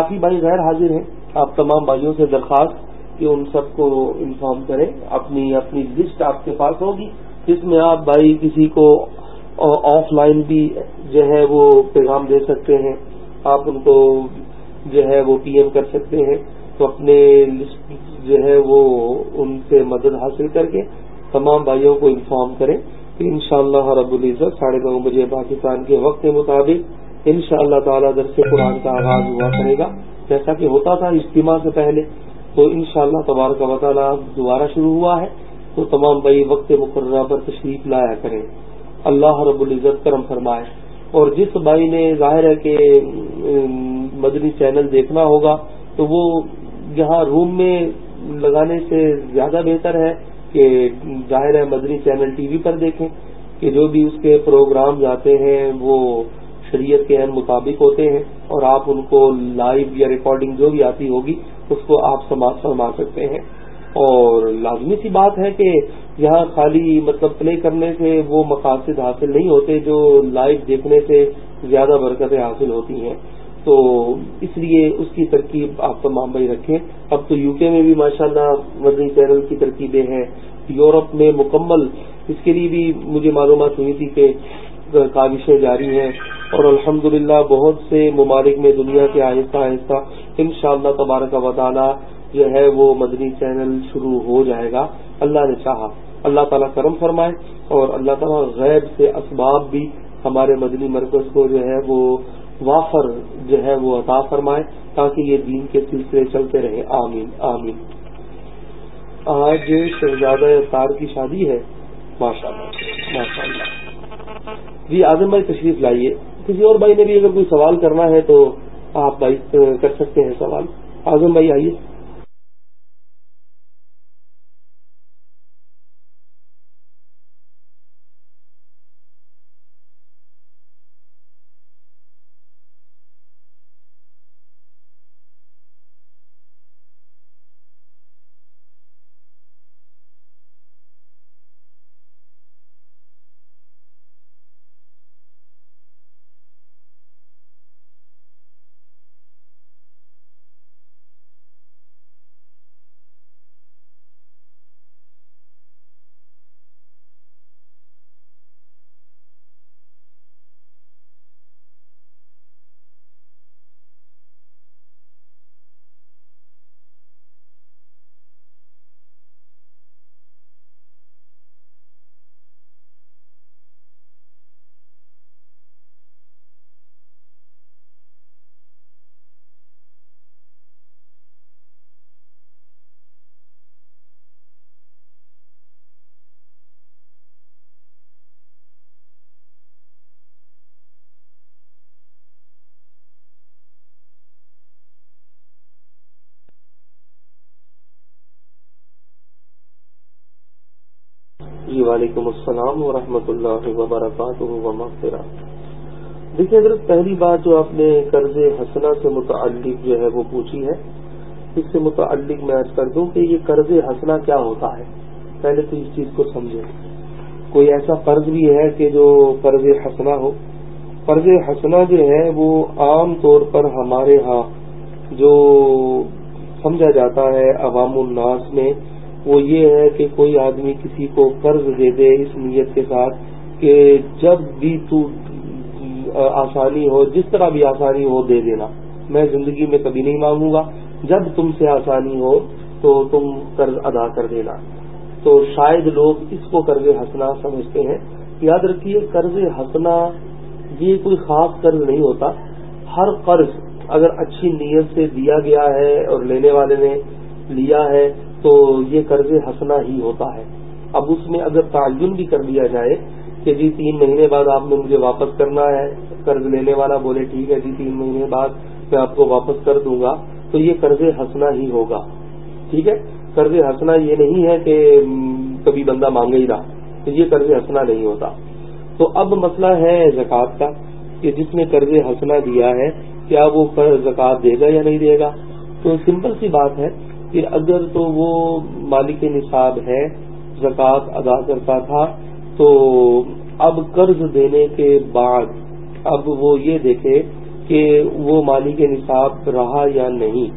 کافی بھائی غیر حاضر ہیں، آپ تمام بھائیوں سے درخواست کہ ان سب کو انفارم کریں، اپنی اپنی لسٹ آپ کے پاس ہوگی، جس میں آپ بھائی کسی کو آف لائن بھی جو ہے وہ پیغام دے سکتے ہیں، آپ ان کو جو ہے وہ پی ایم کر سکتے ہیں، تو اپنے لسٹ جو ہے وہ ان سے مدد حاصل کر کے تمام بھائیوں کو انفارم کریں کہ ان شاء اللہ رب العزت ساڑھے نو بجے پاکستان کے وقت کے مطابق ان شاء اللہ تعالیٰ درس قرآن کا آغاز ہوا کرے گا۔ جیسا کہ ہوتا تھا اجتماع سے پہلے، تو ان شاء اللہ تبارک و تعالیٰ دوبارہ شروع ہوا ہے۔ تو تمام بھائی وقت مقررہ پر تشریف لایا کریں۔ اللہ رب العزت کرم فرمائے۔ اور جس بھائی نے ظاہر ہے کہ مدنی چینل دیکھنا ہوگا، تو وہ یہاں روم میں لگانے سے زیادہ بہتر ہے کہ ظاہر ہے مدنی چینل ٹی وی پر دیکھیں، کہ جو بھی اس کے پروگرام جاتے ہیں، وہ شریعت کے اہم مطابق ہوتے ہیں اور آپ ان کو لائیو یا ریکارڈنگ جو بھی آتی ہوگی، اس کو آپ سماعت فرما سکتے ہیں۔ اور لازمی سی بات ہے کہ یہاں خالی مطلب پلے کرنے سے وہ مقاصد حاصل نہیں ہوتے جو لائیو دیکھنے سے زیادہ برکتیں حاصل ہوتی ہیں۔ تو اس لیے اس کی ترکیب آپ تمام بھائی رکھیں۔ اب تو یو کے میں بھی ماشاءاللہ اللہ چینل کی ترکیبیں ہیں۔ یورپ میں مکمل، اس کے لیے بھی مجھے معلومات ہوئی تھی کہ کاوشیں جاری ہیں اور الحمدللہ بہت سے ممالک میں دنیا کے آہستہ آہستہ ان شاء اللہ تبارک و تعالی جو ہے وہ مدنی چینل شروع ہو جائے گا۔ اللہ نے چاہا۔ اللہ تعالیٰ کرم فرمائے اور اللہ تعالیٰ غیب سے اسباب بھی ہمارے مدنی مرکز کو جو ہے وہ وافر جو ہے وہ عطا فرمائے تاکہ یہ دین کے سلسلے چلتے رہے آمین۔ آمین۔ آج شہزادہ افطار کی شادی ہے۔ ماشاء اللہ ماشاء اللہ جی اعظم بھائی تشریف لائیے۔ کسی اور بھائی نے بھی اگر کوئی سوال کرنا ہے تو آپ بھائی کر سکتے ہیں سوال۔ اعظم بھائی آئیے۔ جی وعلیکم السلام ورحمۃ اللہ وبرکاتہ ومغفرہ۔ دیکھیے حضرت، پہلی بات جو آپ نے قرض حسنا سے متعلق جو ہے وہ پوچھی ہے، اس سے متعلق میں عرض کر دوں کہ یہ قرض حسنا کیا ہوتا ہے؟ پہلے تو اس چیز کو سمجھیں۔ کوئی ایسا قرض بھی ہے کہ جو قرض حسنا ہو؟ قرض حسنا جو ہے وہ عام طور پر ہمارے ہاں جو سمجھا جاتا ہے عوام الناس میں وہ یہ ہے کہ کوئی آدمی کسی کو قرض دے دے اس نیت کے ساتھ کہ جب بھی تو آسانی ہو، جس طرح بھی آسانی ہو دے دینا۔ میں زندگی میں کبھی نہیں مانگوں گا۔ جب تم سے آسانی ہو تو تم قرض ادا کر دینا۔ تو شاید لوگ اس کو قرض ہنسنا سمجھتے ہیں۔ یاد رکھیے، قرض ہنسنا یہ کوئی خاص قرض نہیں ہوتا۔ ہر قرض اگر اچھی نیت سے دیا گیا ہے اور لینے والے نے لیا ہے تو یہ قرض ہنسنا ہی ہوتا ہے۔ اب اس میں اگر تعین بھی کر دیا جائے کہ جی تین مہینے بعد آپ نے مجھے واپس کرنا ہے، قرض لینے والا بولے ٹھیک ہے جی تین مہینے بعد میں آپ کو واپس کر دوں گا، تو یہ قرض ہنسنا ہی ہوگا۔ ٹھیک ہے؟ قرض ہنسنا یہ نہیں ہے کہ کبھی بندہ مانگے ہی رہا تو یہ قرض ہنسنا نہیں ہوتا۔ تو اب مسئلہ ہے زکوٰۃ کا کہ جس نے قرض ہنسنا دیا ہے، کیا وہ زکوٰۃ دے گا یا نہیں دے گا؟ تو سمپل سی بات ہے کہ اگر تو وہ مالک نصاب ہے، زکوٰۃ ادا کرتا تھا، تو اب قرض دینے کے بعد، اب وہ یہ دیکھے کہ وہ مالی کے نصاب رہا یا نہیں۔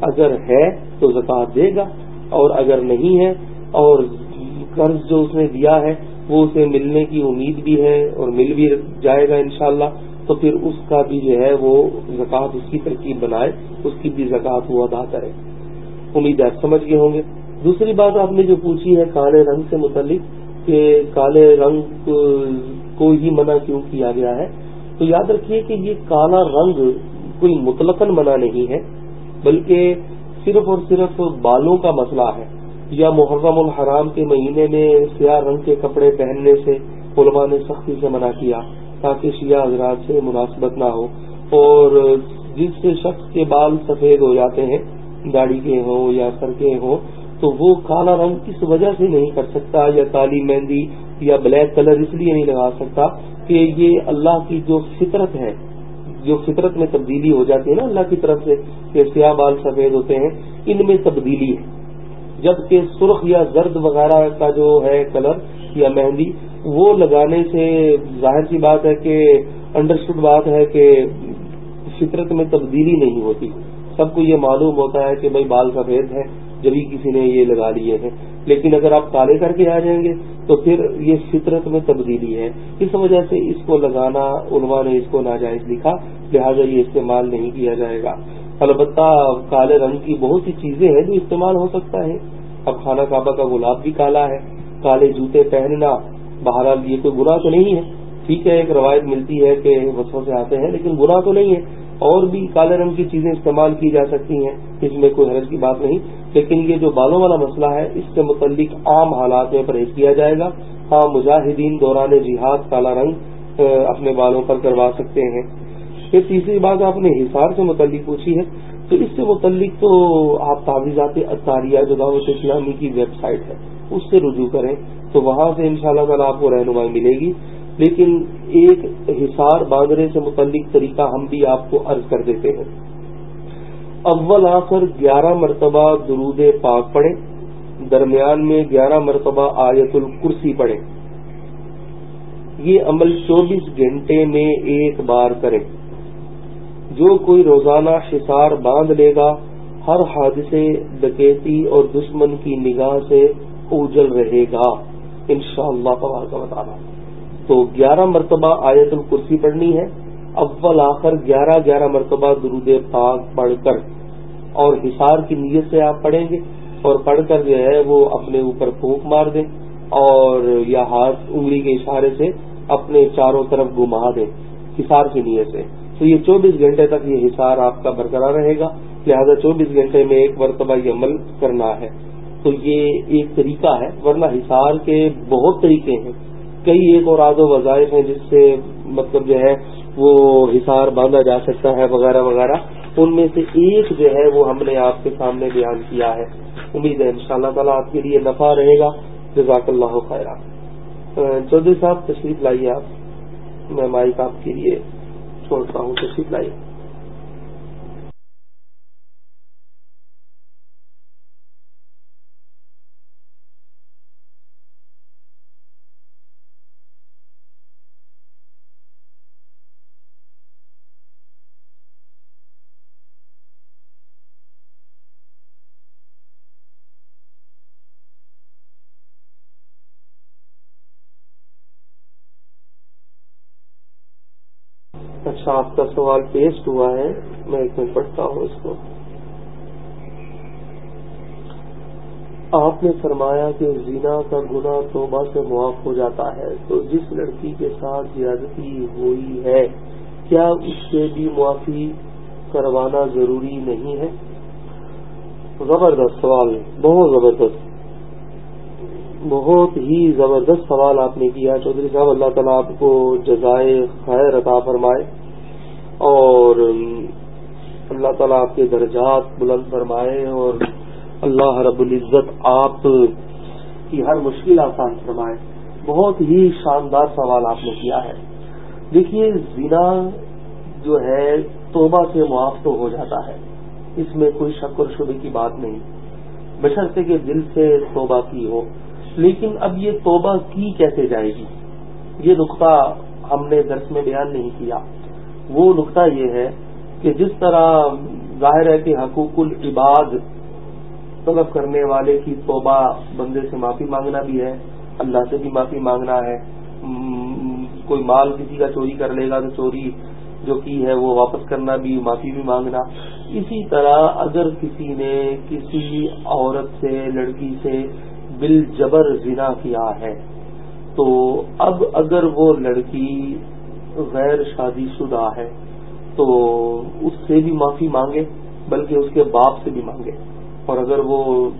اگر ہے تو زکات دے گا، اور اگر نہیں ہے اور قرض جو اس نے دیا ہے، وہ اسے ملنے کی امید بھی ہے اور مل بھی جائے گا انشاءاللہ۔ تو پھر اس کا بھی جو ہے وہ زکوٰۃ اس کی ترکیب بنائے، اس کی بھی زکوٰۃ وہ ادا کرے۔ امید آپ سمجھ گئے ہوں گے۔ دوسری بات آپ نے جو پوچھی ہے کالے رنگ سے متعلق کہ کالے رنگ کو ہی منع کیوں کیا گیا ہے، تو یاد رکھیے کہ یہ کالا رنگ کوئی مطلق منع نہیں ہے، بلکہ صرف اور صرف بالوں کا مسئلہ ہے۔ یا محرم الحرام کے مہینے میں سیاہ رنگ کے کپڑے پہننے سے علماء نے سختی سے منع کیا تاکہ شیعہ حضرات سے مناسبت نہ ہو۔ اور جس شخص کے بال سفید ہو جاتے ہیں گاڑی کے ہوں یا سر کے ہوں تو وہ کالا رنگ کس وجہ سے نہیں کر سکتا یا کالی مہندی یا بلیک کلر اس لیے نہیں لگا سکتا کہ یہ اللہ کی جو فطرت ہے، جو فطرت میں تبدیلی ہو جاتی ہے نا اللہ کی طرف سے کہ سیاہ بال سفید ہوتے ہیں، ان میں تبدیلی ہے۔ جبکہ سرخ یا زرد وغیرہ کا جو ہے کلر یا مہندی، وہ لگانے سے ظاہر سی بات ہے کہ انڈرسٹوڈ بات ہے کہ فطرت میں تبدیلی نہیں ہوتی۔ سب کو یہ معلوم ہوتا ہے کہ بھائی بال سفید ہے جبھی کسی نے یہ لگا لیے ہیں۔ لیکن اگر آپ کالے کر کے آ جائیں گے تو پھر یہ فطرت میں تبدیلی ہے۔ اس وجہ سے اس کو لگانا، علماء نے اس کو ناجائز لکھا، لہٰذا یہ استعمال نہیں کیا جائے گا۔ البتہ کالے رنگ کی بہت سی چیزیں ہیں جو استعمال ہو سکتا ہے۔ اب خانہ کعبہ کا گلاب بھی کالا ہے۔ کالے جوتے پہننا بہرحال یہ کوئی برا تو نہیں ہے۔ ٹھیک ہے، ایک روایت ملتی ہے کہ وسوں سے آتے ہیں، لیکن برا تو نہیں ہے۔ اور بھی کالے رنگ کی چیزیں استعمال کی جا سکتی ہیں، اس میں کوئی حرض کی بات نہیں۔ لیکن یہ جو بالوں والا مسئلہ ہے، اس سے متعلق عام حالات میں پرہیز کیا جائے گا۔ ہاں مجاہدین دوران جہاد کالا رنگ اپنے بالوں پر کروا سکتے ہیں۔ پھر تیسری بات آپ نے حصار سے متعلق پوچھی ہے، تو اس سے متعلق تو آپ تعویذات اطاریہ جو دعوت اسلامی کی ویب سائٹ ہے، اس سے رجوع کریں تو وہاں سے ان شاء اللہ تعالیٰ آپ کو رہنمائی ملے گی۔ لیکن ایک حصار باندھنے سے متعلق طریقہ ہم بھی آپ کو عرض کر دیتے ہیں۔ اول آخر گیارہ مرتبہ درود پاک پڑھیں، درمیان میں گیارہ مرتبہ آیت الکرسی پڑھیں۔ یہ عمل چوبیس گھنٹے میں ایک بار کریں۔ جو کوئی روزانہ حصار باندھ لے گا، ہر حادثے، ڈکیتی اور دشمن کی نگاہ سے اجل رہے گا ان شاء اللہ کا بتانا تو گیارہ مرتبہ آیت الکرسی پڑھنی ہے۔ اول، آخر، گیارہ گیارہ مرتبہ درود پاک پڑھ کر۔ اور حصار کی نیت سے آپ پڑھیں گے۔ اور پڑھ کر جو ہے وہ اپنے اوپر پھونک مار دیں۔ اور یا ہاتھ انگلی کے اشارے سے اپنے چاروں طرف گھما دیں۔ حصار کی نیت سے۔ تو یہ چوبیس گھنٹے تک یہ حصار آپ کا برقرار رہے گا۔ لہذا چوبیس گھنٹے میں ایک مرتبہ یہ عمل کرنا ہے۔ تو یہ ایک طریقہ ہے، ورنہ حصار کے بہت طریقے ہیں۔ کئی ایک اور آد و وظائف ہیں جس سے مطلب جو ہے وہ حصار باندھا جا سکتا ہے وغیرہ وغیرہ۔ ان میں سے ایک جو ہے وہ ہم نے آپ کے سامنے بیان کیا ہے۔ امید ہے ان شاء اللہ تعالیٰ آپ کے لیے نفع رہے گا۔ جزاک اللہ خیرہ چودھری صاحب، تشریف لائیے آپ۔ میں مائک آپ کے لیے چھوڑتا ہوں۔ تشریف لائیے۔ اچھا آپ کا سوال پیسٹ ہوا ہے، میں ایک منٹ پڑھتا ہوں اس کو۔ آپ نے فرمایا کہ زینا کا گنا توبہ سے معاف ہو جاتا ہے، تو جس لڑکی کے ساتھ زیادتی ہوئی ہے، کیا اس سے بھی معافی کروانا ضروری نہیں ہے؟ زبردست سوال، بہت زبردست۔ بہت ہی زبردست سوال آپ نے کیا، چودھری صاحب، اللہ تعالیٰ آپ کو جزائے خیر عطا فرمائے۔ اور اللہ تعالیٰ آپ کے درجات بلند فرمائے اور اللہ رب العزت آپ کی ہر مشکل آسان فرمائے۔ بہت ہی شاندار سوال آپ نے کیا ہے۔ دیکھیے، زنا جو ہے، توبہ سے معاف تو ہو جاتا ہے، اس میں کوئی شک اور شبے کی بات نہیں۔ بشرطے کے دل سے توبہ کی ہو۔ لیکن اب یہ توبہ کی کیسے جائے گی؟ یہ نقطہ ہم نے درس میں بیان نہیں کیا۔ وہ نقطہ یہ ہے کہ جس طرح ظاہر ہے کہ حقوق العباد طلب کرنے والے کی توبہ بندے سے معافی مانگنا بھی ہے، اللہ سے بھی معافی مانگنا ہے کوئی مال کسی کا چوری کر لے گا تو چوری جو کی ہے وہ واپس کرنا بھی، معافی بھی مانگنا۔ اسی طرح اگر کسی نے کسی عورت سے، لڑکی سے بل جبر زنا کیا ہے، تو اب اگر وہ لڑکی غیر شادی شدہ ہے، تو اس سے بھی معافی مانگے، بلکہ اس کے باپ سے بھی مانگے۔ اور اگر وہ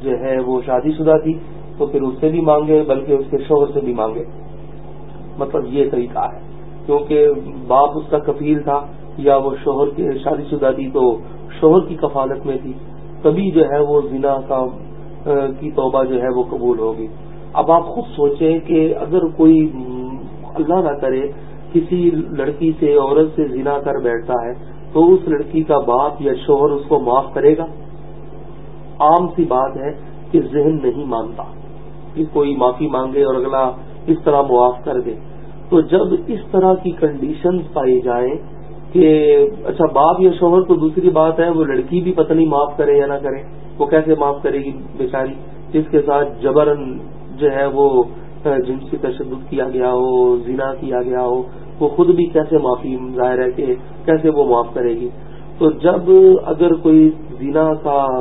جو ہے وہ شادی شدہ تھی، تو پھر اس سے بھی مانگے، بلکہ اس کے شوہر سے بھی مانگے۔ مطلب یہ طریقہ ہے۔ کیونکہ باپ اس کا کفیل تھا، یا وہ شوہر کے شادی شدہ تھی، تو شوہر کی کفالت میں تھی۔ تبھی جو ہے وہ زنا کا کی توبہ جو ہے وہ قبول ہوگی۔ اب آپ خود سوچیں کہ اگر کوئی اللہ نہ کرے کسی لڑکی سے عورت سے زنا کر بیٹھتا ہے تو اس لڑکی کا باپ یا شوہر اس کو معاف کرے گا؟ عام سی بات ہے کہ ذہن نہیں مانتا۔ کہ کوئی معافی مانگے اور اگلا اس طرح معاف کر دے۔ تو جب اس طرح کی کنڈیشن پائی جائیں کہ اچھا باپ یا شوہر تو دوسری بات ہے، وہ لڑکی بھی پتہ نہیں معاف کرے یا نہ کرے، وہ کیسے معاف کرے گی بیچاری؟ جس کے ساتھ جبرن جو ہے وہ جنسی تشدد کیا گیا ہو، زنا کیا گیا ہو، وہ خود بھی کیسے معافی ظاہر ہے کہ کیسے وہ معاف کرے گی؟ تو جب اگر کوئی زنا کا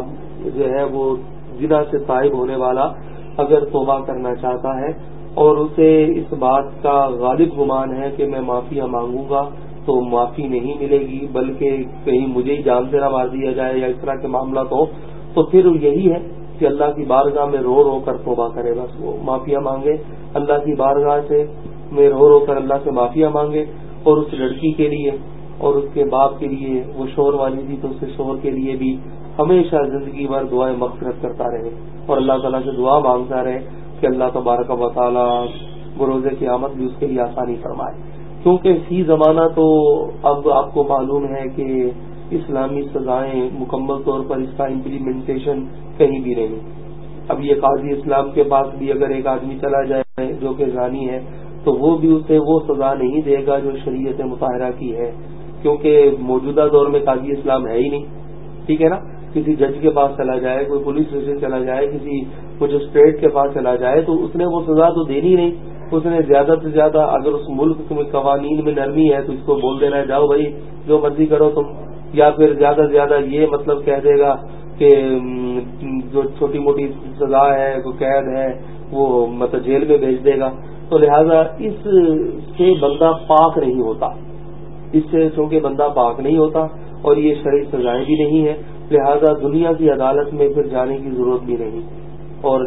جو ہے، وہ زنا سے طائب ہونے والا اگر توبہ کرنا چاہتا ہے اور اسے اس بات کا غالب گمان ہے کہ میں معافیا مانگوں گا، تو معافی نہیں ملے گی، بلکہ کہیں مجھے ہی جان سے نہ مار دیا جائے یا اس طرح کے معاملات ہو تو پھر یہی ہے کہ اللہ کی بارگاہ میں رو رو کر توبہ کرے، بس وہ معافیا مانگے۔ اللہ کی بارگاہ سے میں رو رو کر اللہ سے معافیا مانگے اور اس لڑکی کے لیے اور اس کے باپ کے لیے، وہ شور والی تھی تو اس کے شور کے لیے بھی ہمیشہ زندگی بھر دعائیں مغفرت کرتا رہے۔ اور اللہ تعالیٰ سے دعا مانگتا رہے کہ اللہ تبارک و تعالیٰ بروز کی آمد بھی اس کے لیے آسانی فرمائے۔ کیونکہ فی زمانہ تو اب آپ کو معلوم ہے کہ اسلامی سزائیں مکمل طور پر اس کا امپلیمنٹیشن کہیں بھی نہیں۔ اب یہ قاضی اسلام کے پاس بھی اگر ایک آدمی چلا جائے جو کہ زانی ہے، تو وہ بھی اسے وہ سزا نہیں دے گا جو شریعت مطالعہ کی ہے۔ کیونکہ موجودہ دور میں قاضی اسلام ہے ہی نہیں۔ ٹھیک ہے نا؟ کسی جج کے پاس چلا جائے، کوئی پولیس اسٹیشن چلا جائے، کسی مجسٹریٹ کے پاس چلا جائے، تو اس نے وہ سزا تو دینی نہیں۔ اس نے زیادہ سے زیادہ اگر اس ملک میں قوانین میں نرمی ہے تو اس کو بول دینا ہے، جاؤ بھائی، جو مرضی کرو تم۔ یا پھر زیادہ سے زیادہ یہ مطلب کہہ دے گا کہ جو چھوٹی موٹی سزا ہے کوئی قید ہے، وہ مطلب جیل میں بھیج دے گا۔ تو لہذا اس سے بندہ پاک نہیں ہوتا۔ اس سے چونکہ بندہ پاک نہیں ہوتا اور یہ شرح سزائیں بھی نہیں ہے لہذا دنیا کی عدالت میں پھر جانے کی ضرورت بھی نہیں۔ اور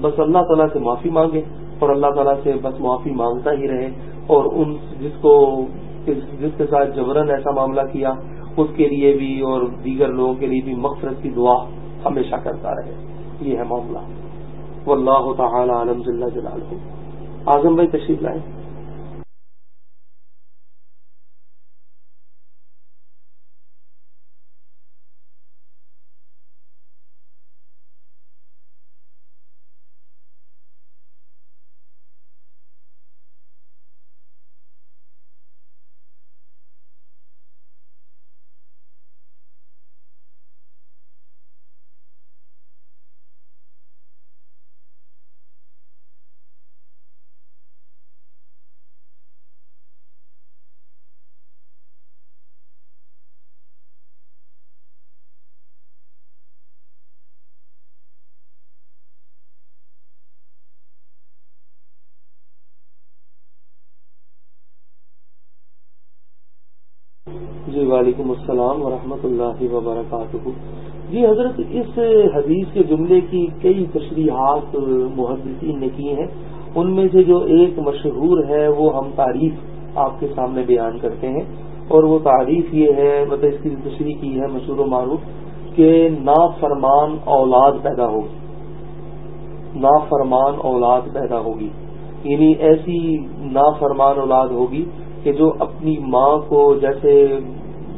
بس اللہ تعالیٰ سے معافی مانگے اور اللہ تعالیٰ سے بس معافی مانگتا ہی رہے۔ اور ان جس کو، جس کے ساتھ جبرن ایسا معاملہ کیا اس کے لیے بھی اور دیگر لوگوں کے لیے بھی مقصد کی دعا ہمیشہ کرتا رہے۔ یہ ہے معاملہ۔ واللہ تعالی عالم جلال اعظم بھائی تشریف لائیں۔ وعلیکم السلام ورحمۃ اللہ وبرکاتہ۔ جی حضرت، اس حدیث کے جملے کی کئی تشریحات محدثین نے کی ہیں۔ ان میں سے جو ایک mashہور ہے، وہ ہم تعریف آپ کے سامنے بیان کرتے ہیں۔ اور وہ تعریف یہ ہے مطلب اس کی تشریح کی ہے مشہور و معروف، کہ نافرمان اولاد پیدا ہوگی۔ نافرمان اولاد پیدا ہوگی۔ یعنی ایسی نافرمان اولاد ہوگی کہ جو اپنی ماں کو جیسے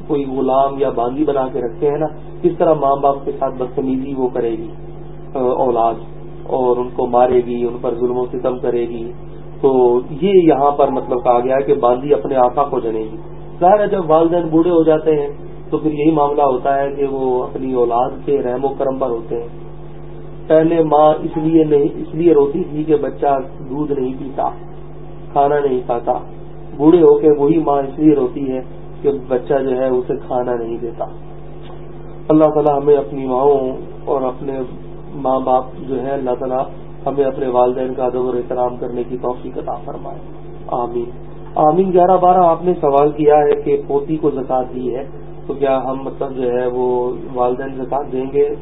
کوئی غلام یا باندھی بنا کے رکھتے ہیں نا کس طرح ماں باپ کے ساتھ بدتمیزی وہ کرے گی اولاد، اور ان کو مارے گی، ان پر ظلم و ستم کرے گی۔ تو یہ یہاں پر مطلب کہا گیا ہے کہ باندھی اپنے آقا کو جنے گی۔ ظاہر ہے جب والدین بوڑھے ہو جاتے ہیں، تو پھر یہی معاملہ ہوتا ہے کہ وہ اپنی اولاد کے رحم و کرم پر ہوتے ہیں۔ پہلے ماں اس لیے نہیں، اس لیے روتی تھی کہ بچہ دودھ نہیں پیتا، کھانا نہیں کھاتا۔ بوڑھے ہو کے وہی ماں اس لیے روتی ہے کہ بچہ جو ہے اسے کھانا نہیں دیتا۔ اللہ تعالیٰ ہمیں اپنی ماؤں اور اپنے ماں باپ جو ہے اللہ تعالیٰ ہمیں اپنے والدین کا ادب اور احترام کرنے کی توفیق عطا فرمائے۔ آمین۔ آمین۔ گیارہ بارہ آپ نے سوال کیا ہے کہ پوتی کو زکات دی ہے، تو کیا ہم مطلب جو ہے وہ والدین زکات دیں گے؟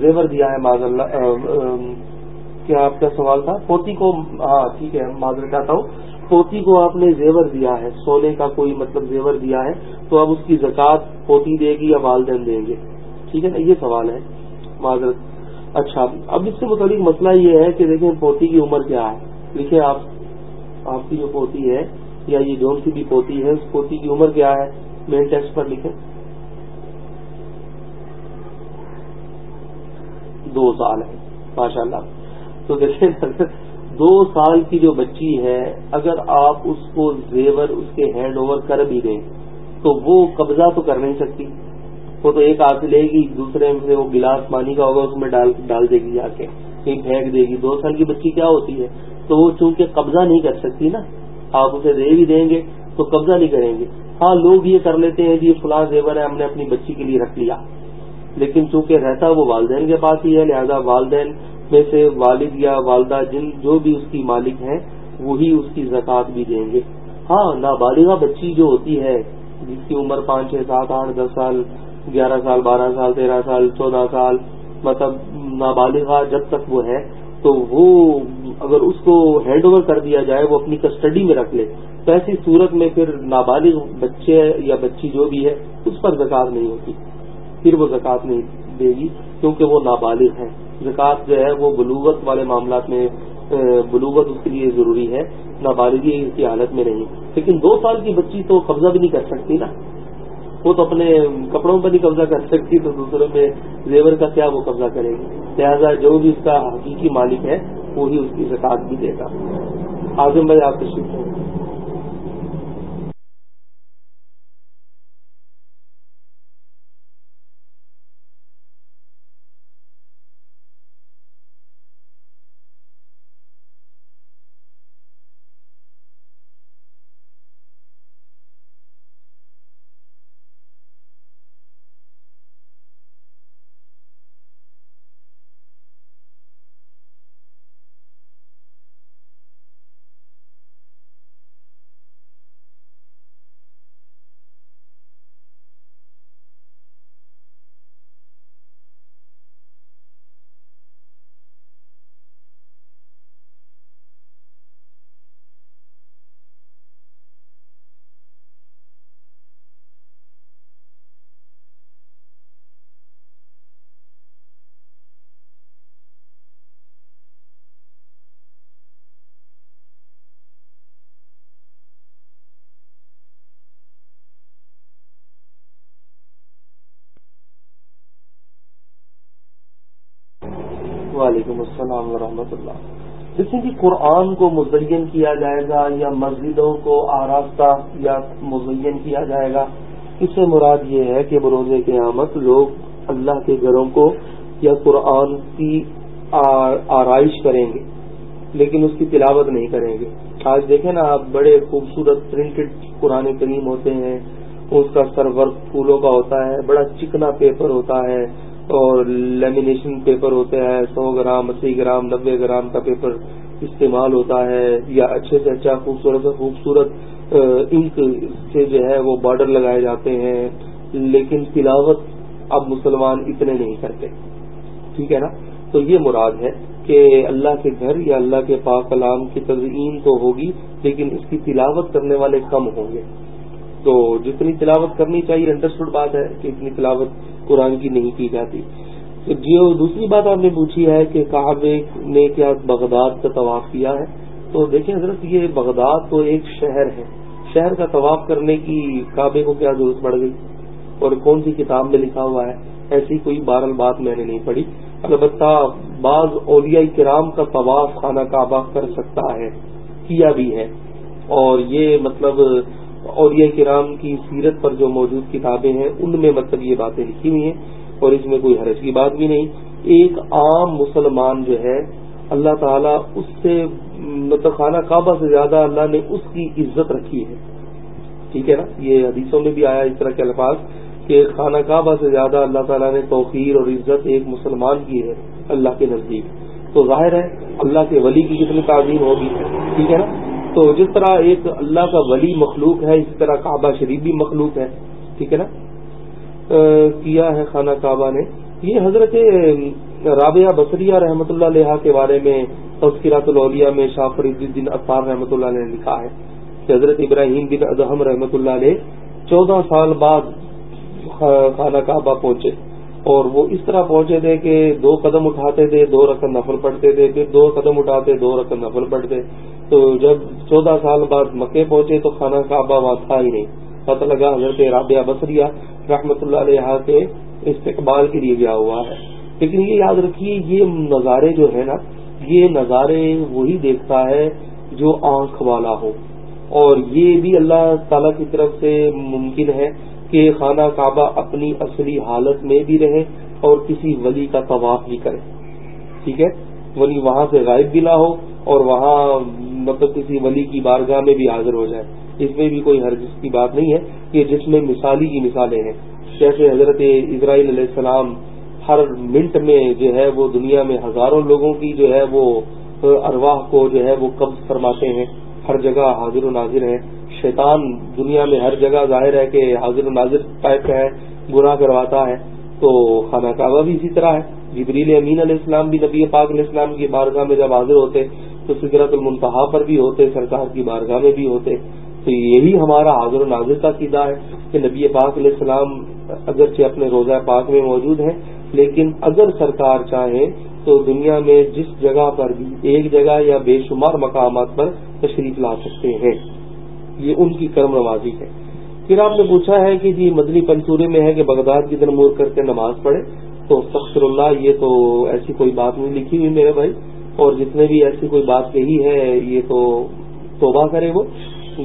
زیور دیا ہے، معذ اللہ۔ کیا آپ کا سوال تھا؟ پوتی کو ہاں ٹھیک ہے معذر چاہتا ہوں۔ پوتی کو آپ نے زیور دیا ہے، سونے کا کوئی مطلب زیور دیا ہے، تو اب اس کی زکات پوتی دے گی یا والدین دیں گے؟ ٹھیک ہے نا؟ یہ سوال ہے۔ معذرت۔ اچھا اب اس سے متعلق مسئلہ یہ ہے کہ دیکھیں پوتی کی عمر کیا ہے۔ لکھیں آپ آپ کی جو پوتی ہے یا یہ جون سی بھی پوتی ہے، اس پوتی کی عمر کیا ہے؟ مین ٹیکسٹ پر لکھیں۔ دو سال ہے ماشاء اللہ تو دیکھیں۔ دو سال کی جو بچی ہے، اگر آپ اس کو زیور، اس کے ہینڈ اوور کر بھی دیں، تو وہ قبضہ تو کر نہیں سکتی۔ وہ تو ایک ہاتھ لے گی، دوسرے میں وہ گلاس پانی کا ہوگا، اس میں ڈال ڈال دے گی جا کے، کہیں پھینک دے گی۔ دو سال کی بچی کیا ہوتی ہے؟ تو وہ چونکہ قبضہ نہیں کر سکتی نا، آپ اسے دے بھی دیں گے تو قبضہ نہیں کریں گے۔ ہاں لوگ یہ کر لیتے ہیں جی فلاں زیور ہے، ہم نے اپنی بچی کے لیے رکھ لیا۔ لیکن چونکہ رہتا وہ والدین کے پاس ہی ہے، لہذا والدین میں سے والد یا والدہ جن جو بھی اس کی مالک ہیں، وہی اس کی زکات بھی دیں گے۔ ہاں نابالغہ بچی جو ہوتی ہے، جس کی عمر پانچ، چھ، سات، آٹھ، دس سال، گیارہ سال، بارہ سال، تیرہ سال، چودہ سال مطلب نابالغہ جب تک وہ ہے، تو وہ اگر اس کو ہینڈ اوور کر دیا جائے، وہ اپنی کسٹڈی میں رکھ لے، تو ایسی صورت میں پھر نابالغ بچے یا بچی جو بھی ہے، اس پر زکات نہیں ہوتی۔ پھر وہ زکات نہیں دے گی، کیونکہ وہ نابالغ ہے زکات جو ہے وہ بلوغت والے معاملات میں بلوغت اس کے لیے ضروری ہے نابالغی کی حالت میں نہیں۔ لیکن دو سال کی بچی تو قبضہ بھی نہیں کر سکتی نا۔ وہ تو اپنے کپڑوں پر نہیں قبضہ کر سکتی، تو دوسروں میں زیور کا کیا وہ قبضہ کرے گی؟ لہٰذا جو بھی اس کا حقیقی مالک ہے وہی اس کی زکات بھی دے گا۔ آزم بھائی، آپ تشریف ہوں وعلیکم السلام ورحمۃ اللہ۔ دیکھیں کہ قرآن کو مزین کیا جائے گا یا مسجدوں کو آراستہ یا مزین کیا جائے گا، اس سے مراد یہ ہے کہ بروز قیامت لوگ اللہ کے گھروں کو یا قرآن کی آرائش کریں گے، لیکن اس کی تلاوت نہیں کریں گے۔ آج دیکھیں نا آپ بڑے خوبصورت پرنٹڈ قرآن کریم ہوتے ہیں، اس کا سرور پھولوں کا ہوتا ہے، بڑا چکنا پیپر ہوتا ہے۔ اور لیمینیشن پیپر ہوتا ہے، سو گرام، اسی گرام نبے گرام کا پیپر استعمال ہوتا ہے۔ یا اچھے سے اچھا خوبصورت خوبصورت انک سے جو ہے وہ بارڈر لگائے جاتے ہیں۔ لیکن تلاوت اب مسلمان اتنے نہیں کرتے۔ ٹھیک ہے نا؟ تو یہ مراد ہے کہ اللہ کے گھر یا اللہ کے پاک کلام کی تزئین تو ہوگی، لیکن اس کی تلاوت کرنے والے کم ہوں گے۔ تو جتنی تلاوت کرنی چاہیے انڈرسٹوڈ بات ہے کہ اتنی تلاوت قرآن کی نہیں کی جاتی۔ جو دوسری بات آپ نے پوچھی ہے کہ کعبے نے کیا بغداد کا طواف کیا ہے؟ تو دیکھیں حضرت، یہ بغداد تو ایک شہر ہے۔ شہر کا طواف کرنے کی کعبے کو کیا ضرورت پڑ گئی؟ اور کون سی کتاب میں لکھا ہوا ہے؟ ایسی کوئی بارل بات میں نے نہیں پڑھی۔ البتہ بعض اولیاء کرام کا طواف خانہ کعبہ کر سکتا ہے، کیا بھی ہے۔ اور یہ مطلب اور یہ کرام کی سیرت پر جو موجود کتابیں ہیں، ان میں مطلب یہ باتیں لکھی ہوئی ہیں اور اس میں کوئی حرج کی بات بھی نہیں۔ ایک عام مسلمان جو ہے، اللہ تعالیٰ اس سے مطلب خانہ کعبہ سے زیادہ اللہ نے اس کی عزت رکھی ہے۔ ٹھیک ہے نا؟ یہ حدیثوں میں بھی آیا اس طرح کے الفاظ کہ خانہ کعبہ سے زیادہ اللہ تعالیٰ نے توقیر اور عزت ایک مسلمان کی ہے، اللہ کے نزدیک۔ تو ظاہر ہے، اللہ کے ولی کی کتنی تعظیم ہوگی۔ ٹھیک ہے نا؟ تو جس طرح ایک اللہ کا ولی مخلوق ہے اس طرح کعبہ شریف بھی مخلوق ہے۔ ٹھیک ہے نا؟ کیا ہے خانہ کعبہ نے؟ یہ حضرت رابعہ بصریہ رحمۃ اللہ علیہ کے بارے میں تذکرات الاولیاء میں شاہ فرید الدین اطفار رحمۃ اللہ نے لکھا ہے کہ حضرت ابراہیم بن ادہم رحمۃ اللہ علیہ چودہ سال بعد خانہ کعبہ پہنچے۔ اور وہ اس طرح پہنچے تھے کہ دو قدم اٹھاتے تھے، دو رقم نفل پڑھتے تھے، پھر دو قدم اٹھاتے، دو رقم نفل پڑھتے۔ تو جب چودہ سال بعد مکے پہنچے تو خانہ کعبہ وہاں تھا ہی نہیں۔ پتہ لگا حضرت رابعہ بصریہ رحمۃ اللہ علیہ کے استقبال کے لیے گیا ہوا ہے۔ لیکن یہ یاد رکھیے، یہ نظارے جو ہے نا، یہ نظارے وہی دیکھتا ہے جو آنکھ والا ہو۔ اور یہ بھی اللہ تعالی کی طرف سے ممکن ہے کہ خانہ کعبہ اپنی اصلی حالت میں بھی رہے اور کسی ولی کا طواف بھی کرے۔ ٹھیک ہے؟ ولی وہاں سے غائب بھی نہ ہو اور وہاں مطلب کسی ولی کی بارگاہ میں بھی حاضر ہو جائے۔ اس میں بھی کوئی حرج کی بات نہیں ہے کہ جس میں مثالی کی مثالیں ہیں۔ جیسے حضرت اسرائیل علیہ السلام ہر منٹ میں جو ہے وہ دنیا میں ہزاروں لوگوں کی جو ہے وہ ارواح کو جو ہے وہ قبض فرماتے ہیں۔ ہر جگہ حاضر و ناظر ہیں۔ شیطان دنیا میں ہر جگہ ظاہر ہے کہ حاضر و ناظر ٹائپ کا ہے، گناہ کرواتا ہے۔ تو خانہ کعبہ بھی اسی طرح ہے۔ جبریل امین علیہ السلام بھی نبی پاک علیہ السلام کی بارگاہ میں جب حاضر ہوتے تو سکرت المنتہا پر بھی ہوتے، سرکار کی بارگاہ میں بھی ہوتے۔ تو یہی ہمارا حاضر و ناظر کا سیدھا ہے کہ نبی پاک علیہ السلام اگرچہ اپنے روزہ پاک میں موجود ہیں، لیکن اگر سرکار چاہیں تو دنیا میں جس جگہ پر بھی ایک جگہ یا بے شمار مقامات پر تشریف لا سکتے ہیں۔ یہ ان کی کرم نوازی ہے۔ پھر آپ نے پوچھا ہے کہ جی مدنی پنصورے میں ہے کہ بغداد کی دن مور کر کے نماز پڑھے، تو سخر اللہ، یہ تو ایسی کوئی بات نہیں لکھی ہوئی میرے بھائی۔ اور جتنے بھی ایسی کوئی بات کہی ہے، یہ تو توبہ کرے وہ۔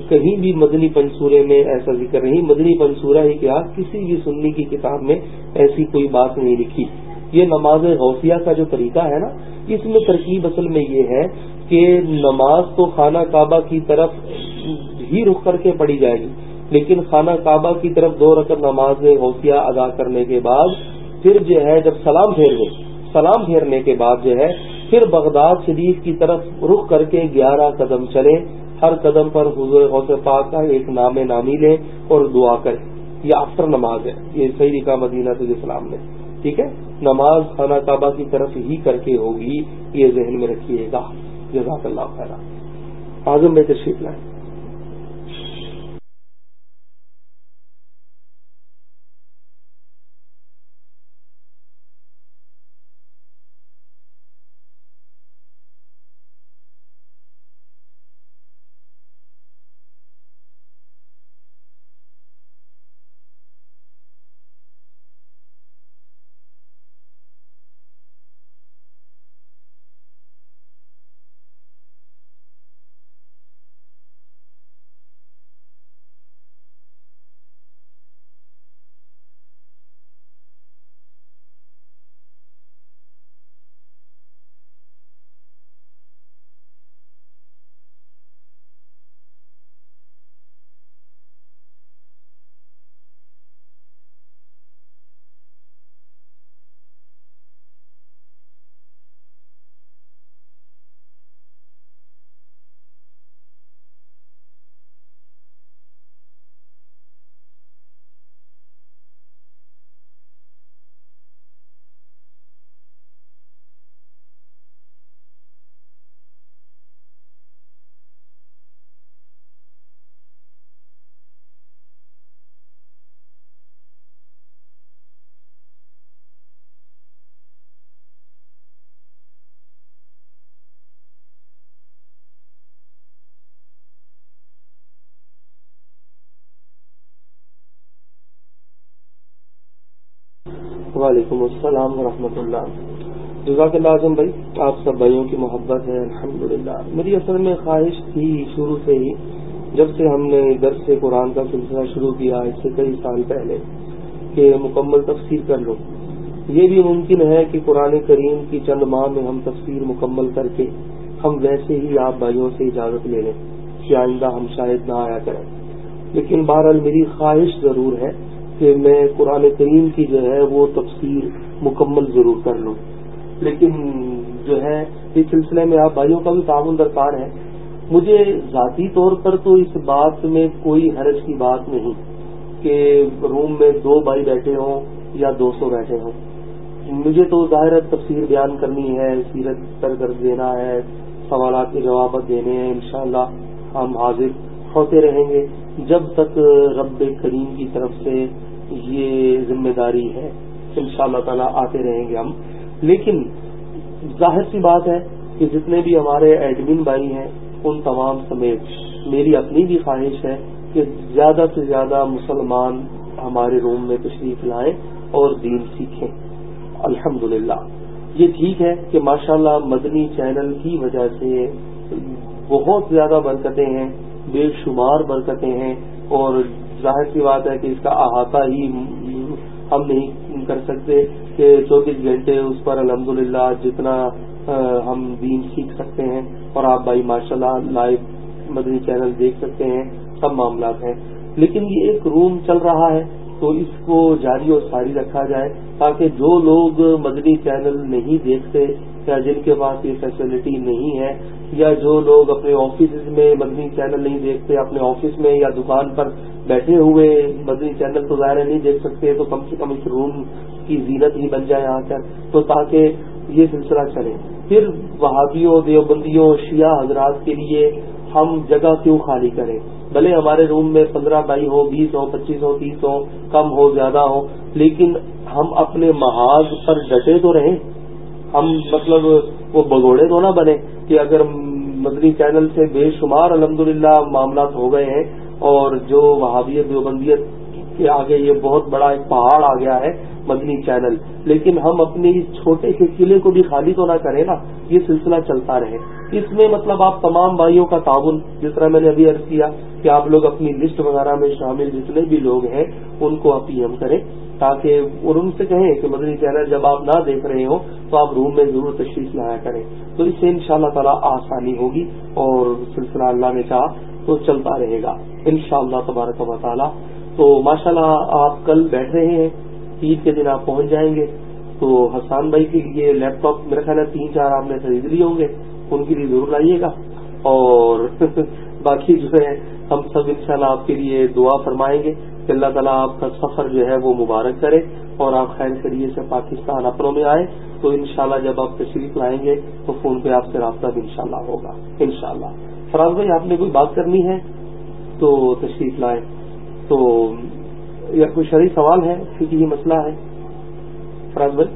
کہیں بھی مدنی پنصورے میں ایسا ذکر نہیں، مدنی پنصورہ ہی کیا کسی بھی سنی کی کتاب میں ایسی کوئی بات نہیں لکھی۔ یہ نماز غوثیہ کا جو طریقہ ہے نا، اس میں ترکیب اصل میں یہ ہے کہ نماز تو خانہ کعبہ کی طرف ہی رخ کر کے پڑھی جائے گی، لیکن خانہ کعبہ کی طرف دو رقم نماز غوثیہ ادا کرنے کے بعد پھر جو ہے، جب سلام پھیر گئے سلام پھیرنے کے بعد جو ہے پھر بغداد شریف کی طرف رخ کر کے گیارہ قدم چلے، ہر قدم پر حضور غوث پاک کا ایک نام نامی لیں اور دعا کرے۔ یہ آفٹر نماز ہے، یہ صحیح لکھا مدینہ تج اسلام نے ٹھیک ہے؟ نماز خانہ کعبہ کی طرف ہی کر کے ہوگی، یہ ذہن میں رکھیے گا۔ جزاک اللہ خیر اعظم میں تشریف لائیں۔ وعلیکم السلام ورحمۃ اللہ۔ جزاک اللہ اعظم بھائی، آپ سب بھائیوں کی محبت ہے الحمد میری اصل میں خواہش تھی شروع سے ہی، جب سے ہم نے درس سے قرآن کا سلسلہ شروع کیا اس سے کئی سال پہلے، کہ مکمل تفسیر کر لو یہ بھی ممکن ہے کہ قرآن کریم کی چند ماہ میں ہم تفسیر مکمل کر کے ہم ویسے ہی آپ بھائیوں سے اجازت لے لیں، کہ آئندہ ہم شاید نہ آیا کریں۔ لیکن بہرحال میری خواہش ضرور ہے کہ میں قرآن کریم کی جو ہے وہ تفسیر مکمل ضرور کر لوں۔ لیکن جو ہے، اس سلسلے میں آپ بھائیوں کا بھی تعاون درکار ہے۔ مجھے ذاتی طور پر تو اس بات میں کوئی حرج کی بات نہیں کہ روم میں دو بھائی بیٹھے ہوں یا دو سو بیٹھے ہوں۔ مجھے تو ظاہر تفسیر بیان کرنی ہے، سیرت کر کر دینا ہے، سوالات کے جوابات دینے ہیں، انشاءاللہ ہم حاضر ہوتے رہیں گے۔ جب تک رب کریم کی طرف سے یہ ذمہ داری ہے ان شاء اللہ تعالیٰ آتے رہیں گے ہم۔ لیکن ظاہر سی بات ہے کہ جتنے بھی ہمارے ایڈمن بھائی ہیں، ان تمام سمیت میری اپنی بھی خواہش ہے کہ زیادہ سے زیادہ مسلمان ہمارے روم میں تشریف لائیں اور دین سیکھیں۔ الحمد یہ ٹھیک ہے کہ ماشاءاللہ مدنی چینل کی وجہ سے بہت زیادہ برکتیں ہیں۔ بے شمار برکتیں ہیں اور ظاہر سی بات ہے کہ اس کا احاطہ ہی ہم نہیں کر سکتے کہ چوبیس گھنٹے اس پر الحمدللہ جتنا ہم دین سیکھ سکتے ہیں اور آپ بھائی ماشاء اللہ لائیو مدنی چینل دیکھ سکتے ہیں، سب معاملات ہیں۔ لیکن یہ ایک روم چل رہا ہے تو اس کو جاری اور ساری رکھا جائے تاکہ جو لوگ مدنی چینل نہیں دیکھتے یا جن کے پاس یہ فیسلٹی نہیں ہے یا جو لوگ اپنے آفس میں مدنی چینل نہیں دیکھتے، اپنے آفس میں یا دکان پر بیٹھے ہوئے مدنی چینل تو ظاہر نہیں دیکھ سکتے، تو کم سے کم اس روم کی زینت ہی بن جائے آ کر تو تاکہ یہ سلسلہ چلے۔ پھر وہابیوں، دیوبندیوں، شیعہ حضرات کے لیے ہم جگہ کیوں خالی کریں؟ بھلے ہمارے روم میں پندرہ بائی ہو، بیس ہو، پچیس ہو، تیس ہو، کم ہو، زیادہ ہو، لیکن ہم اپنے محاذ پر ڈٹے تو رہیں۔ ہم مطلب وہ بگوڑے تو نہ بنے کہ اگر مدنی چینل سے بے شمار الحمدللہ معاملات ہو گئے ہیں اور جو وہابیت دیوبندیت کے آگے یہ بہت بڑا ایک پہاڑ آ گیا ہے مدنی چینل۔ لیکن ہم اپنے اس چھوٹے سے قلعے کو بھی خالی تو نہ کریں نا، یہ سلسلہ چلتا رہے۔ اس میں مطلب آپ تمام بھائیوں کا تعاون، جس طرح میں نے ابھی عرض کیا کہ آپ لوگ اپنی لسٹ وغیرہ میں شامل جتنے بھی لوگ ہیں، ان کو آپ ایم کریں تاکہ اور ان سے کہیں کہ مدنی چینل جب آپ نہ دیکھ رہے ہوں تو آپ روم میں ضرور تشریف لایا کریں۔ تو اس سے ان شاء اللہ تعالیٰ آسانی ہوگی اور سلسلہ اللہ نے چاہا تو چلتا رہے گا۔ ان شاء اللہ تبارک و تعالیٰ تو ماشاء اللہ آپ کل بیٹھ رہے ہیں، عید کے دن آپ پہنچ جائیں گے۔ تو حسان بھائی کے لیے لیپ ٹاپ میرا خیال ہے تین چار آپ نے خرید لیے ہوں گے۔ ان کے لیے ضرور لائیے گا۔ اور باقی جو ہے، ہم سب انشاءاللہ شاء آپ کے لیے دعا فرمائیں گے کہ اللہ تعالیٰ آپ کا سفر جو ہے وہ مبارک کرے اور آپ خیر کریے سے پاکستان اپنوں میں آئے تو انشاءاللہ جب آپ تشریف لائیں گے تو فون پہ آپ سے رابطہ بھی انشاءاللہ ہوگا۔ انشاءاللہ۔ فراز بھائی، آپ نے کوئی بات کرنی ہے؟ تو تشریف لائیں۔ تو یا کوئی شرعی سوال ہے کیونکہ یہ مسئلہ ہے؟ فراز بھائی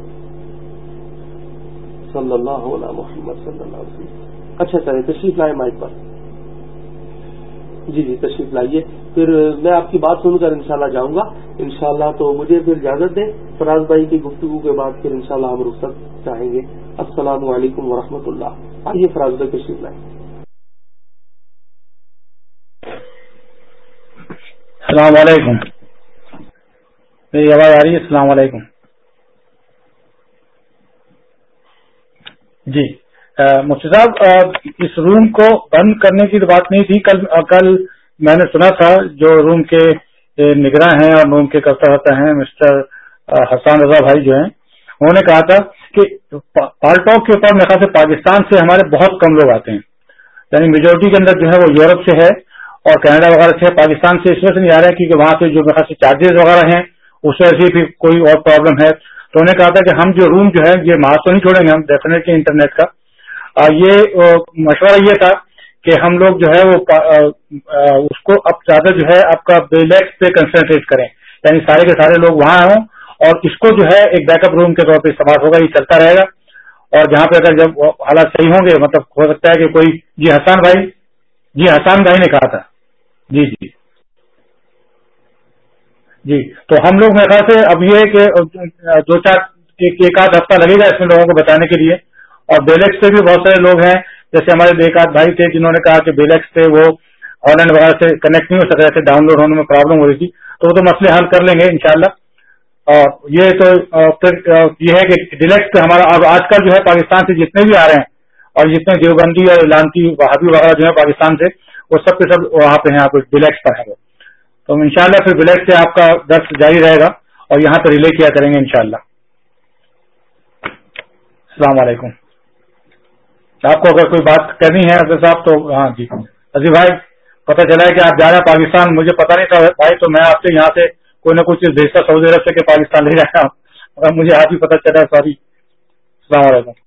صلی اللہ علیہ محمد صلی اللہ علیہ وسلم۔ اچھا سر، تشریف لائے مائک پر۔ جی جی تشریف لائیے۔ پھر میں آپ کی بات سن کر انشاءاللہ جاؤں گا۔ انشاءاللہ تو مجھے پھر اجازت دیں۔ فراز بھائی کی گفتگو کے بعد پھر انشاءاللہ ہم رخصت چاہیں گے۔ السلام علیکم ورحمۃ اللہ۔ آئیے فراز بھائی تشریف لائیں۔ السلام علیکم۔ میری آواز آ رہی ہے؟ السلام علیکم۔ جی مفتی صاحب اس روم کو بند کرنے کی بات نہیں تھی۔ کل کل میں نے سنا تھا، جو روم کے نگراں ہیں اور روم کے کرتا رہتا ہیں، مسٹر حسان رضا بھائی جو ہیں، انہوں نے کہا تھا کہ پالٹاک کے اوپر میرے خیال سے پاکستان سے ہمارے بہت کم لوگ آتے ہیں۔ یعنی میجورٹی کے اندر جو ہے وہ یورپ سے ہے۔ اور کینیڈا وغیرہ سے پاکستان سے اس وجہ سے نہیں آ رہا ہے کیونکہ وہاں سے جو میرے خیال سے چارجز وغیرہ ہیں، اس وجہ سے بھی کوئی اور پرابلم ہے۔ تو انہوں نے کہا تھا کہ ہم جو روم جو ہے، یہ ماس تو نہیں چھوڑیں گے ہم ڈیفینیٹلی انٹرنیٹ کا۔ یہ مشورہ یہ تھا کہ ہم لوگ جو ہے وہ اس کو اب زیادہ جو ہے آپ کا بیلیکس پہ کنسنٹریٹ کریں۔ یعنی سارے کے سارے لوگ وہاں ہوں اور اس کو جو ہے ایک بیک اپ روم کے طور پہ استعمال ہوگا، یہ چلتا رہے گا۔ اور جہاں پہ اگر جب حالات صحیح ہوں گے مطلب ہو سکتا ہے کہ کوئی جی حسان بھائی جی حسان بھائی نے کہا تھا۔ جی جی۔ جی تو ہم لوگ میرے خیال سے اب یہ کہ دو چار ایک آدھ ہفتہ لگے گا اس میں لوگوں کو بتانے کے لیے۔ اور بیلیکس پہ بھی بہت سارے لوگ ہیں۔ جیسے ہمارے ایک آدھ بھائی تھے جنہوں نے کہا کہ بیلیکس پہ وہ آن لائن وغیرہ سے کنیکٹ نہیں ہو سک رہے تھے ڈاؤن لوڈ ہونے میں پرابلم ہو رہی تھی۔ تو وہ تو مسئلے حل کر لیں گے انشاءاللہ۔ اور یہ تو پھر یہ ہے کہ ڈیلیکٹ ہمارا اب آج کل جو ہے پاکستان سے جتنے بھی آ رہے ہیں، اور جتنے دیوبندی اور لانتی بہادی وغیرہ جو ہے پاکستان سے وہ سب کے سب وہاں پہ ہیں، آپ ڈیلیکس پر ہیں۔ تو انشاءاللہ پھر ڈیلیکس سے آپ کا درس جاری رہے گا اور یہاں پہ ریلے کیا کریں گے انشاءاللہ۔ السلام علیکم۔ آپ کو اگر کوئی بات کرنی ہے حضرت صاحب تو ہاں جی۔ عزیز بھائی، پتہ چلا ہے کہ آپ جا رہے ہیں پاکستان، مجھے پتا نہیں تھا بھائی، تو میں آپ سے یہاں سے کوئی نہ کوئی چیز بھیجتا، سعودی عرب سے کہ پاکستان لے جایا ہوں۔ مجھے آج بھی پتا چلا سوری۔ السلام علیکم۔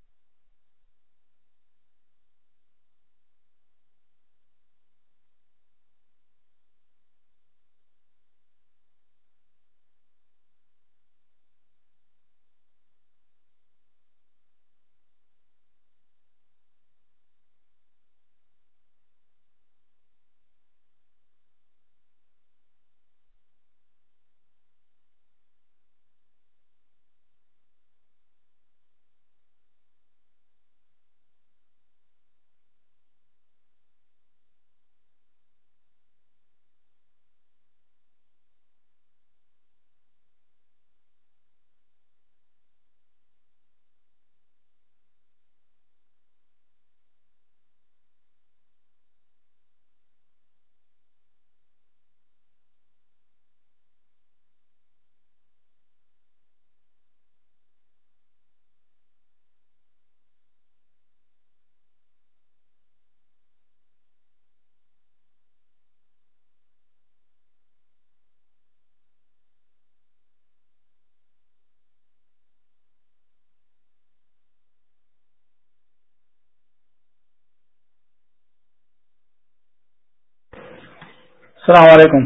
السلام علیکم۔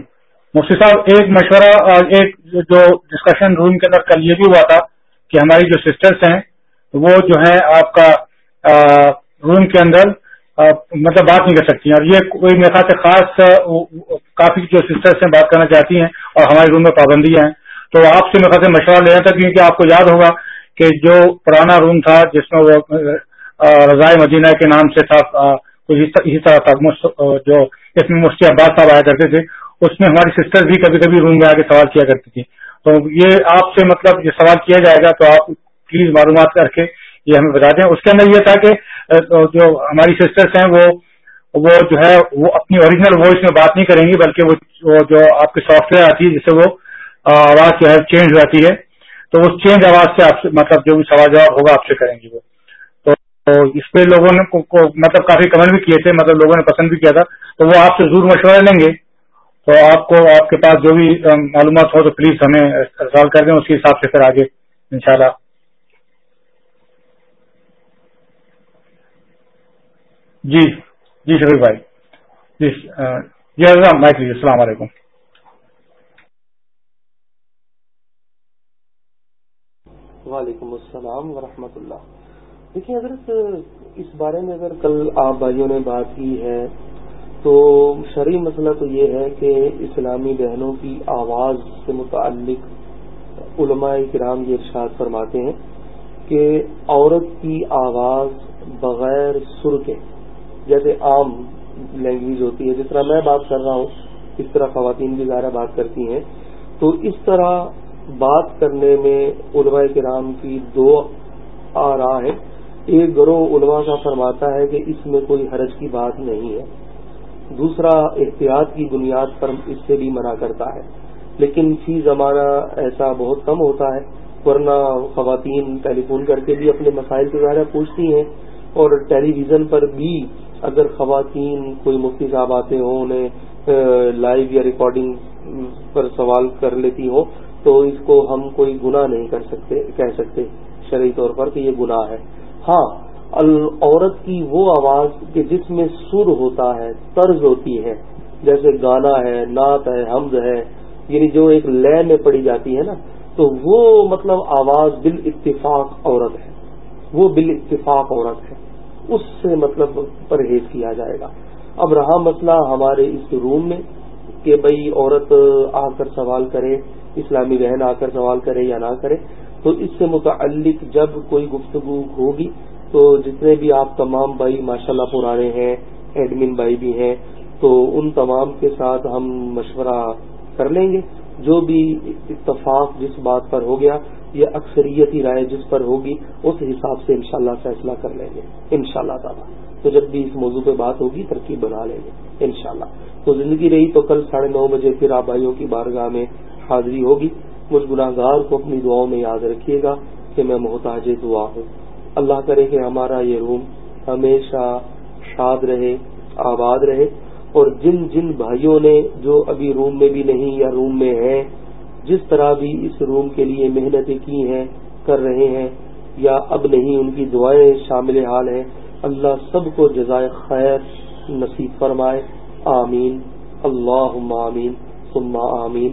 مفتی صاحب، ایک مشورہ ایک جو ڈسکشن روم کے اندر کل یہ بھی ہوا تھا کہ ہماری جو سسٹرس ہیں، وہ جو ہے آپ کا روم کے اندر مطلب بات نہیں کر سکتی ہیں۔ اور یہ کوئی میرے خیال سے خاص کافی جو سسٹرس ہیں بات کرنا چاہتی ہیں اور ہمارے روم میں پابندیاں ہیں۔ تو آپ سے میرے خیال سے مشورہ لینا تھا کیونکہ آپ کو یاد ہوگا کہ جو پرانا روم تھا جس میں وہ رضائے مدینہ کے نام سے تھا اسی طرح تھا۔ جو جس میں مفتی عباس صاحب آیا کرتے تھے، اس میں ہماری سسٹر بھی کبھی کبھی روم میں آ کے سوال کیا کرتی تھی۔ تو یہ آپ سے مطلب یہ سوال کیا جائے گا تو آپ پلیز معلومات کر کے یہ ہمیں بتا دیں۔ اس کے اندر یہ تھا کہ جو ہماری سسٹرس ہیں، وہ وہ جو ہے، وہ اپنی اوریجنل وائس میں بات نہیں کریں گی، بلکہ وہ جو آپ کی سافٹ ویئر آتی ہے جس سے وہ آواز جو ہے چینج ہو جاتی ہے۔ تو اس چینج آواز سے آپ سے مطلب جو بھی سوال جواب ہوگا، آپ سے کریں گی وہ۔ تو اس پہ لوگوں نے مطلب کافی کمنٹ بھی کیے تھے مطلب لوگوں نے پسند بھی کیا تھا۔ تو وہ آپ سے ضرور مشورہ لیں گے۔ تو آپ کو آپ کے پاس جو بھی معلومات ہو تو پلیز ہمیں سوال کر دیں، اس کے حساب سے پھر آگے انشاءاللہ۔ جی جی شریف بھائی۔ جی جی حضرت مائک لیجیے السلام علیکم۔ وعلیکم السلام ورحمۃ اللہ۔ دیکھیے حضرت اس بارے میں اگر کل آپ بھائیوں نے بات کی ہے، تو شرعی مسئلہ تو یہ ہے کہ اسلامی بہنوں کی آواز سے متعلق علماء کرام یہ ارشاد فرماتے ہیں کہ عورت کی آواز بغیر سر کے جیسے عام لینگویج ہوتی ہے، جس طرح میں بات کر رہا ہوں، اس طرح خواتین بھی ظاہر بات کرتی ہیں۔ تو اس طرح بات کرنے میں علماء کرام کی دو آ رہا ہے ایک گروہ علماء کا فرماتا ہے کہ اس میں کوئی حرج کی بات نہیں ہے۔ دوسرا، احتیاط کی بنیاد پر اس سے بھی منع کرتا ہے۔ لیکن فی زمانہ ایسا بہت کم ہوتا ہے، ورنہ خواتین ٹیلی فون کر کے بھی اپنے مسائل کے بارے پوچھتی ہیں۔ اور ٹیلی ویژن پر بھی اگر خواتین کوئی مفتی صاحب آتے ہوں، انہیں لائیو یا ریکارڈنگ پر سوال کر لیتی ہوں، تو اس کو ہم کوئی گناہ نہیں کر سکتے، کہہ سکتے شرعی طور پر کہ یہ گناہ ہے۔ ہاں عورت کی وہ آواز کہ جس میں سر ہوتا ہے، طرز ہوتی ہے۔ جیسے گانا ہے، نعت ہے، حمز ہے یعنی جو ایک لے میں پڑی جاتی ہے نا، تو وہ مطلب آواز بال اتفاق عورت ہے۔ وہ بال اتفاق عورت ہے۔ اس سے مطلب پرہیز کیا جائے گا۔ اب رہا مسئلہ ہمارے اس روم میں کہ بھائی عورت آ کر سوال کرے، اسلامی بہن آ کر سوال کرے یا نہ کرے۔ تو اس سے متعلق جب کوئی گفتگو ہوگی تو جتنے بھی آپ تمام بھائی ماشاء اللہ پرانے ہیں، ایڈمن بھائی بھی ہیں، تو ان تمام کے ساتھ ہم مشورہ کر لیں گے۔ جو بھی اتفاق جس بات پر ہو گیا یا اکثریتی رائے جس پر ہوگی، اس حساب سے انشاءاللہ فیصلہ کر لیں گے۔ انشاءاللہ شاء تعالیٰ۔ تو جب بھی اس موضوع پہ بات ہوگی، ترکیب بنا لیں گے۔ انشاءاللہ۔ تو زندگی رہی تو کل ساڑھے نو بجے پھر آپ بھائیوں کی بارگاہ میں حاضری ہوگی۔ مجھ گناہ گار کو اپنی دعاؤں میں یاد رکھیے گا کہ میں محتاج دعا ہوں۔ اللہ کرے کہ ہمارا یہ روم ہمیشہ شاد رہے، آباد رہے اور جن جن بھائیوں نے جو ابھی روم میں بھی نہیں یا روم میں ہیں، جس طرح بھی اس روم کے لیے محنتیں کی ہیں، کر رہے ہیں یا اب نہیں ان کی دعائیں شامل حال ہیں، اللہ سب کو جزائے خیر نصیب فرمائے۔ آمین۔ اللہ آمین۔ ثم آمین۔